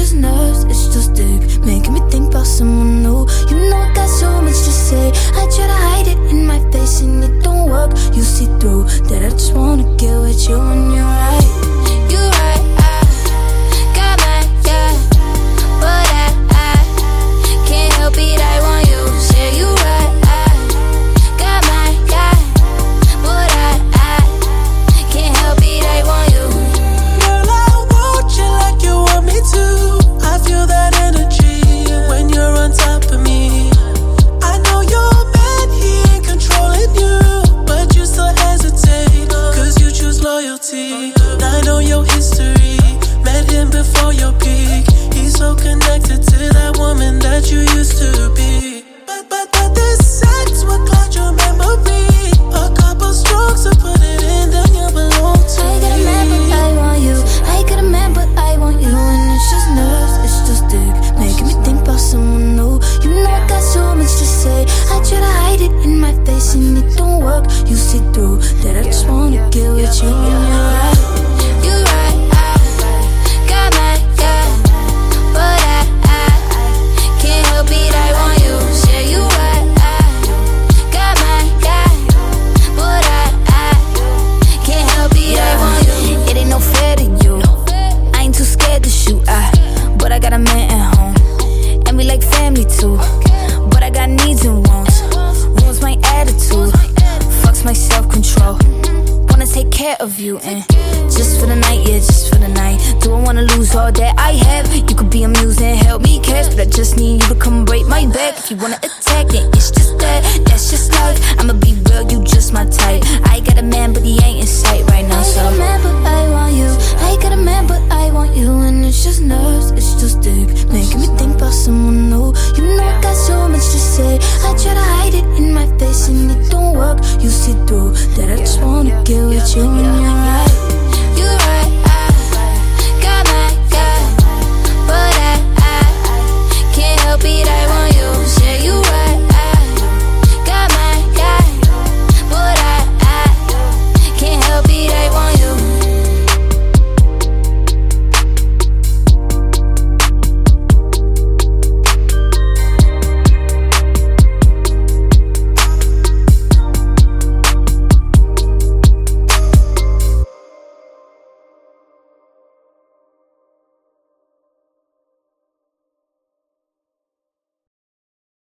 just nerves, it's just dick Making me think about someone new. You know I got so much to say. I try to hide it in my face and it don't work. You see through that I just want you used to to, but I got needs and wants. Wounds my attitude, fucks my self control. Wanna take care of you and just for the night, yeah, just for the night. Do I wanna lose all that I have? You could be amusing, help me catch, but I just need you to come break my back. If you wanna attack, then it's just that, that's just life. I'ma be real, you just my type. I got a man, but he ain't in sight right now, so. I got a man, but I want you. I got a man, but I want you, and it's just nerves, it's just dick, making me. try to hide it in my face and it don't work. You see through that I just wanna get with you and you